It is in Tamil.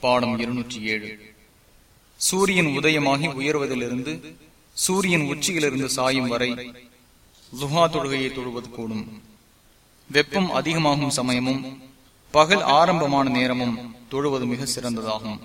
பாடம் இருநூற்றி ஏழு சூரியன் உதயமாகி உயர்வதிலிருந்து சூரியன் உச்சியிலிருந்து சாயும் வரை லுஹா தொழுகையை தொழுவது கூடும். வெப்பம் அதிகமாகும் சமயமும் பகல் ஆரம்பமான நேரமும் தொழுவது மிக சிறந்ததாகும்.